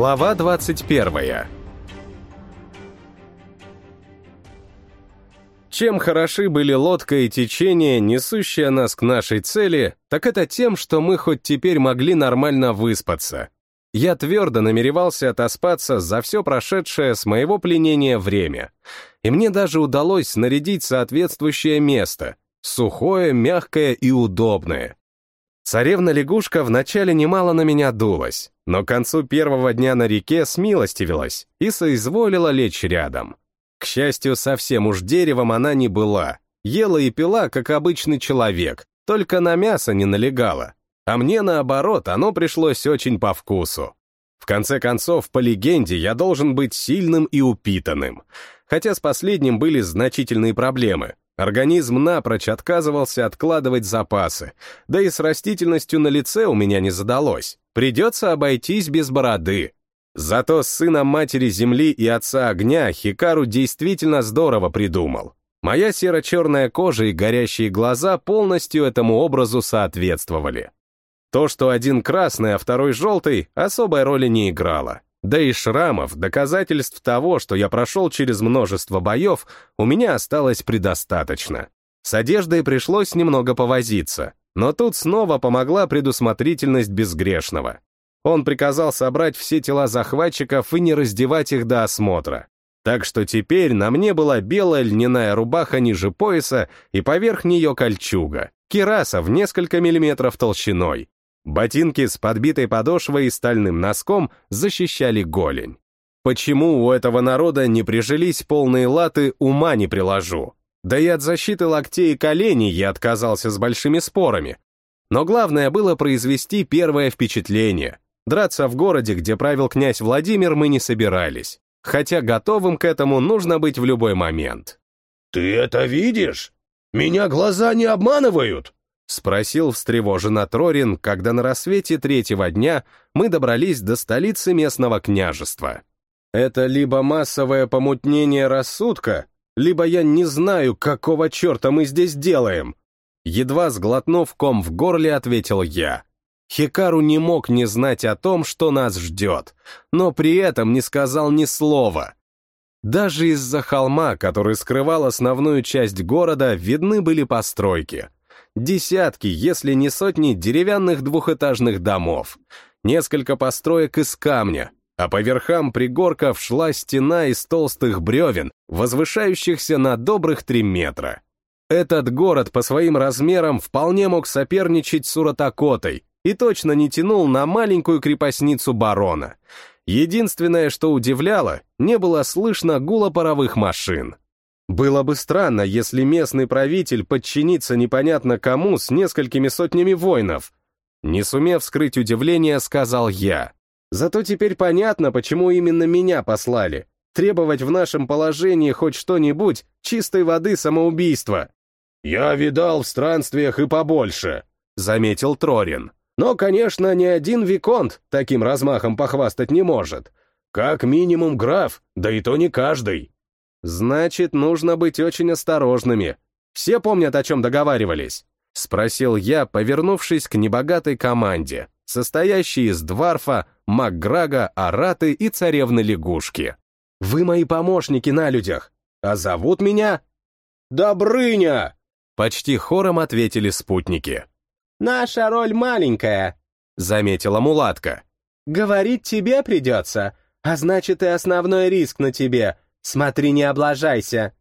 Глава 21 Чем хороши были лодка и течение, несущие нас к нашей цели, так это тем, что мы хоть теперь могли нормально выспаться. Я твердо намеревался отоспаться за все прошедшее с моего пленения время. И мне даже удалось снарядить соответствующее место — сухое, мягкое и удобное. Царевна-лягушка вначале немало на меня дулась, но к концу первого дня на реке смилостивилась и соизволила лечь рядом. К счастью, совсем уж деревом она не была. Ела и пила, как обычный человек, только на мясо не налегала. А мне, наоборот, оно пришлось очень по вкусу. В конце концов, по легенде, я должен быть сильным и упитанным. Хотя с последним были значительные проблемы. Организм напрочь отказывался откладывать запасы, да и с растительностью на лице у меня не задалось. Придется обойтись без бороды. Зато с сыном матери Земли и отца огня Хикару действительно здорово придумал. Моя серо-черная кожа и горящие глаза полностью этому образу соответствовали. То, что один красный, а второй желтый, особой роли не играло. Да и шрамов, доказательств того, что я прошел через множество боев, у меня осталось предостаточно. С одеждой пришлось немного повозиться, но тут снова помогла предусмотрительность безгрешного. Он приказал собрать все тела захватчиков и не раздевать их до осмотра. Так что теперь на мне была белая льняная рубаха ниже пояса и поверх нее кольчуга, кираса в несколько миллиметров толщиной, Ботинки с подбитой подошвой и стальным носком защищали голень. Почему у этого народа не прижились полные латы, ума не приложу. Да и от защиты локтей и коленей я отказался с большими спорами. Но главное было произвести первое впечатление. Драться в городе, где правил князь Владимир, мы не собирались. Хотя готовым к этому нужно быть в любой момент. «Ты это видишь? Меня глаза не обманывают!» — спросил встревоженно Трорин, когда на рассвете третьего дня мы добрались до столицы местного княжества. «Это либо массовое помутнение рассудка, либо я не знаю, какого черта мы здесь делаем!» Едва сглотнув ком в горле, ответил я. Хикару не мог не знать о том, что нас ждет, но при этом не сказал ни слова. Даже из-за холма, который скрывал основную часть города, видны были постройки — десятки, если не сотни деревянных двухэтажных домов, несколько построек из камня, а по верхам пригорков шла стена из толстых бревен, возвышающихся на добрых три метра. Этот город по своим размерам вполне мог соперничать с Уратакотой и точно не тянул на маленькую крепостницу барона. Единственное, что удивляло, не было слышно гула паровых машин. Было бы странно, если местный правитель подчинится непонятно кому с несколькими сотнями воинов. Не сумев скрыть удивление, сказал я. Зато теперь понятно, почему именно меня послали. Требовать в нашем положении хоть что-нибудь чистой воды самоубийства. «Я видал в странствиях и побольше», — заметил Трорин. «Но, конечно, ни один виконт таким размахом похвастать не может. Как минимум граф, да и то не каждый». «Значит, нужно быть очень осторожными. Все помнят, о чем договаривались?» — спросил я, повернувшись к небогатой команде, состоящей из Дварфа, Макграга, Араты и царевны-лягушки. «Вы мои помощники на людях, а зовут меня...» «Добрыня!» — почти хором ответили спутники. «Наша роль маленькая», — заметила мулатка. «Говорить тебе придется, а значит и основной риск на тебе — Смотри, не облажайся!»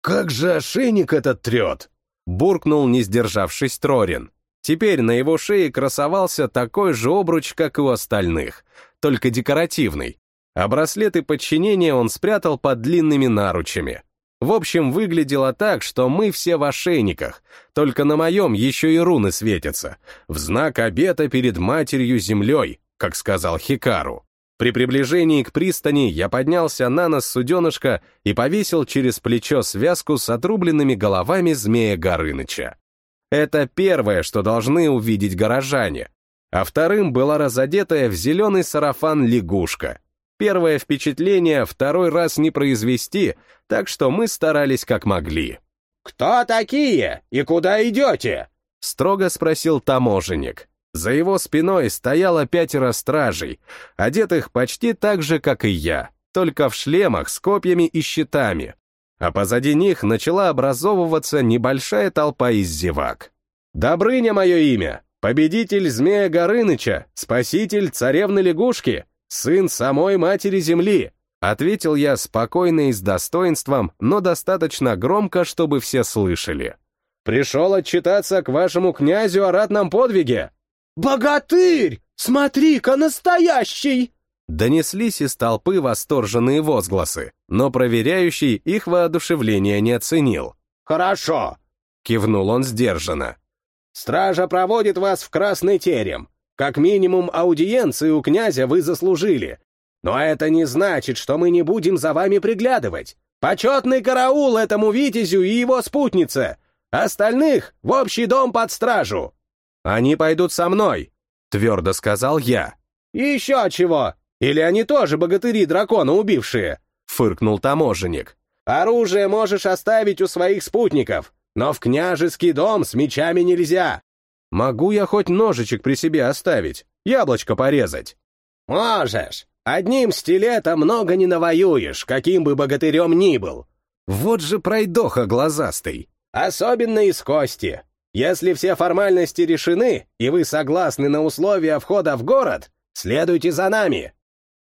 «Как же ошейник этот трет!» — буркнул, не сдержавшись Трорин. Теперь на его шее красовался такой же обруч, как и у остальных, только декоративный, а браслеты подчинения он спрятал под длинными наручами. В общем, выглядело так, что мы все в ошейниках, только на моем еще и руны светятся, в знак обета перед матерью-землей, как сказал Хикару. При приближении к пристани я поднялся на нос суденышка и повесил через плечо связку с отрубленными головами змея Горыныча. Это первое, что должны увидеть горожане. А вторым была разодетая в зеленый сарафан лягушка. Первое впечатление второй раз не произвести, так что мы старались как могли. «Кто такие и куда идете?» — строго спросил таможенник. За его спиной стояло пятеро стражей, одетых почти так же, как и я, только в шлемах с копьями и щитами. А позади них начала образовываться небольшая толпа из зевак. «Добрыня мое имя, победитель Змея Горыныча, спаситель царевны лягушки, сын самой матери земли», ответил я спокойно и с достоинством, но достаточно громко, чтобы все слышали. «Пришел отчитаться к вашему князю о ратном подвиге». «Богатырь! Смотри-ка, настоящий!» Донеслись из толпы восторженные возгласы, но проверяющий их воодушевление не оценил. «Хорошо!» — кивнул он сдержанно. Стража проводит вас в красный терем. Как минимум аудиенции у князя вы заслужили. Но это не значит, что мы не будем за вами приглядывать. Почетный караул этому витязю и его спутнице. Остальных в общий дом под стражу. Они пойдут со мной, твердо сказал я. И еще чего? Или они тоже богатыри дракона убившие? Фыркнул таможенник. Оружие можешь оставить у своих спутников. Но в княжеский дом с мечами нельзя. Могу я хоть ножичек при себе оставить, яблочко порезать? Можешь. Одним стилетом много не навоюешь, каким бы богатырем ни был. Вот же пройдоха глазастый. Особенно из кости. Если все формальности решены, и вы согласны на условия входа в город, следуйте за нами.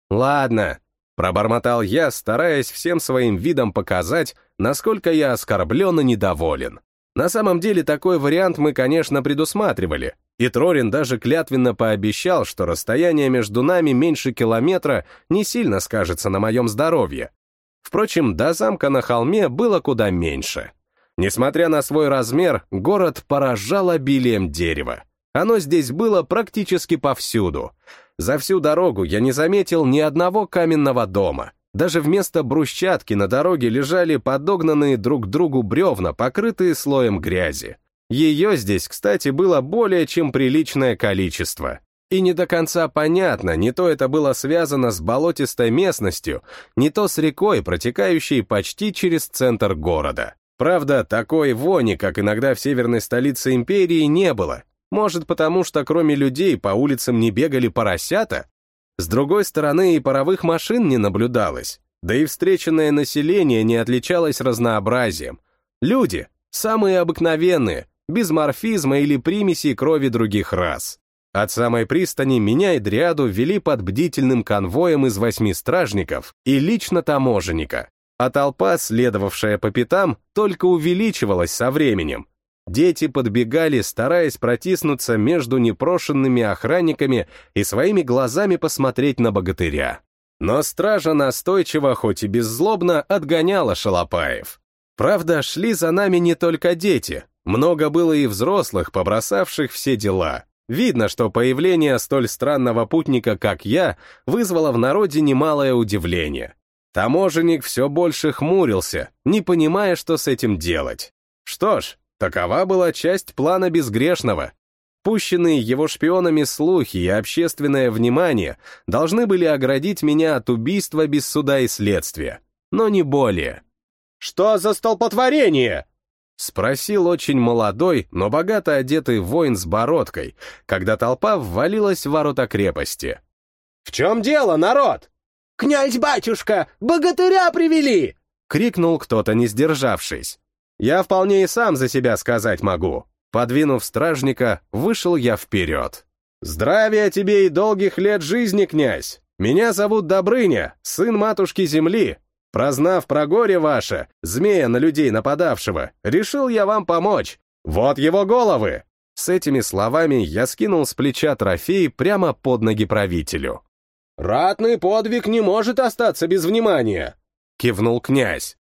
Ладно, пробормотал я, стараясь всем своим видом показать, насколько я оскорблен и недоволен. На самом деле такой вариант мы, конечно, предусматривали, и Трорин даже клятвенно пообещал, что расстояние между нами меньше километра не сильно скажется на моем здоровье. Впрочем, до замка на холме было куда меньше. Несмотря на свой размер, город поражал обилием дерева. Оно здесь было практически повсюду. За всю дорогу я не заметил ни одного каменного дома. Даже вместо брусчатки на дороге лежали подогнанные друг к другу бревна, покрытые слоем грязи. Ее здесь, кстати, было более чем приличное количество. И не до конца понятно, не то это было связано с болотистой местностью, не то с рекой, протекающей почти через центр города. Правда, такой вони, как иногда в северной столице империи, не было. Может, потому что кроме людей по улицам не бегали поросята? С другой стороны, и паровых машин не наблюдалось, да и встреченное население не отличалось разнообразием. Люди, самые обыкновенные, без морфизма или примесей крови других рас. От самой пристани меня и Дриаду вели под бдительным конвоем из восьми стражников и лично таможенника, а толпа, следовавшая по пятам, только увеличивалась со временем, Дети подбегали, стараясь протиснуться между непрошенными охранниками и своими глазами посмотреть на богатыря. Но стража настойчиво, хоть и беззлобно, отгоняла шалопаев. Правда, шли за нами не только дети, много было и взрослых, побросавших все дела. Видно, что появление столь странного путника, как я, вызвало в народе немалое удивление. Таможенник все больше хмурился, не понимая, что с этим делать. Что ж, Такова была часть плана безгрешного. Пущенные его шпионами слухи и общественное внимание должны были оградить меня от убийства без суда и следствия, но не более. «Что за столпотворение?» — спросил очень молодой, но богато одетый воин с бородкой, когда толпа ввалилась в ворота крепости. «В чем дело, народ?» «Князь-батюшка, богатыря привели!» — крикнул кто-то, не сдержавшись. Я вполне и сам за себя сказать могу. Подвинув стражника, вышел я вперед. «Здравия тебе и долгих лет жизни, князь! Меня зовут Добрыня, сын матушки земли. Прознав про горе ваше, змея на людей нападавшего, решил я вам помочь. Вот его головы!» С этими словами я скинул с плеча трофей прямо под ноги правителю. «Ратный подвиг не может остаться без внимания!» — кивнул князь.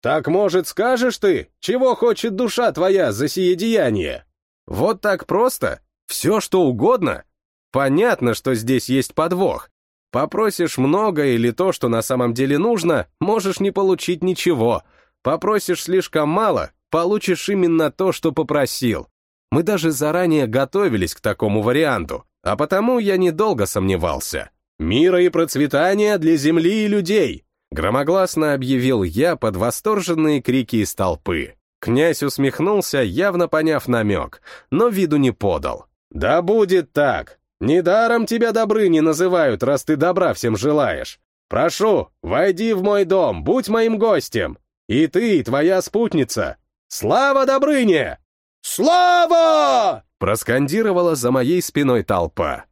«Так, может, скажешь ты, чего хочет душа твоя за сие деяние?» «Вот так просто? Все, что угодно? Понятно, что здесь есть подвох. Попросишь много или то, что на самом деле нужно, можешь не получить ничего. Попросишь слишком мало, получишь именно то, что попросил. Мы даже заранее готовились к такому варианту, а потому я недолго сомневался. Мира и процветания для земли и людей, Громогласно объявил я под восторженные крики из толпы. Князь усмехнулся, явно поняв намек, но виду не подал. Да будет так. Недаром тебя Добрыни называют, раз ты добра всем желаешь. Прошу, войди в мой дом, будь моим гостем. И ты, и твоя спутница. Слава Добрыне! Слава! Проскандировала за моей спиной толпа.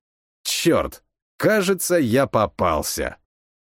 Черт, кажется, я попался.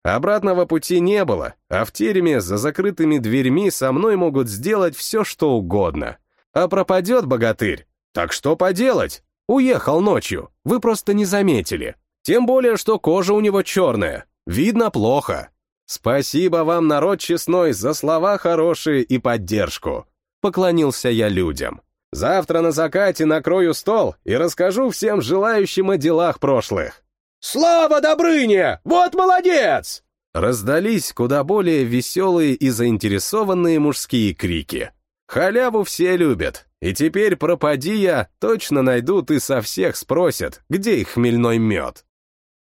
Обратного пути не было, а в тереме за закрытыми дверьми со мной могут сделать все, что угодно. А пропадет богатырь. Так что поделать? Уехал ночью, вы просто не заметили. Тем более, что кожа у него черная. Видно плохо. Спасибо вам, народ честной, за слова хорошие и поддержку. Поклонился я людям. Завтра на закате накрою стол и расскажу всем желающим о делах прошлых. «Слава Добрыне! Вот молодец!» Раздались куда более веселые и заинтересованные мужские крики. Халяву все любят, и теперь пропади я, точно найдут и со всех спросят, где их хмельной мед.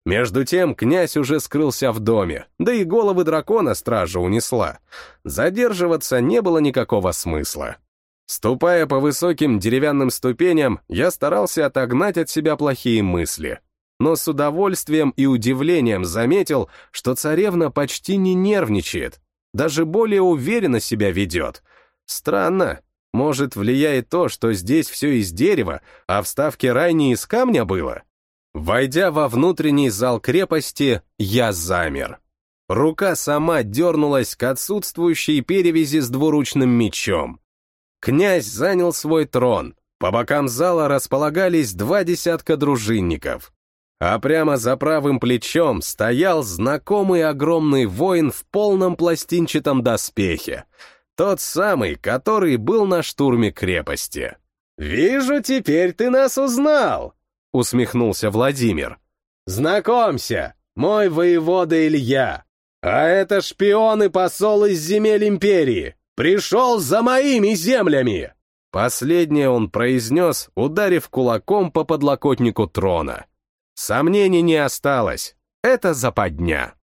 Между тем князь уже скрылся в доме, да и головы дракона стража унесла. Задерживаться не было никакого смысла. Ступая по высоким деревянным ступеням, я старался отогнать от себя плохие мысли но с удовольствием и удивлением заметил, что царевна почти не нервничает, даже более уверенно себя ведет. Странно. Может, влияет то, что здесь все из дерева, а вставки рай не из камня было? Войдя во внутренний зал крепости, я замер. Рука сама дернулась к отсутствующей перевязи с двуручным мечом. Князь занял свой трон. По бокам зала располагались два десятка дружинников а прямо за правым плечом стоял знакомый огромный воин в полном пластинчатом доспехе, тот самый, который был на штурме крепости. «Вижу, теперь ты нас узнал!» — усмехнулся Владимир. «Знакомься, мой воевода Илья, а это шпион и посол из земель империи, пришел за моими землями!» Последнее он произнес, ударив кулаком по подлокотнику трона. Сомнений не осталось. Это западня.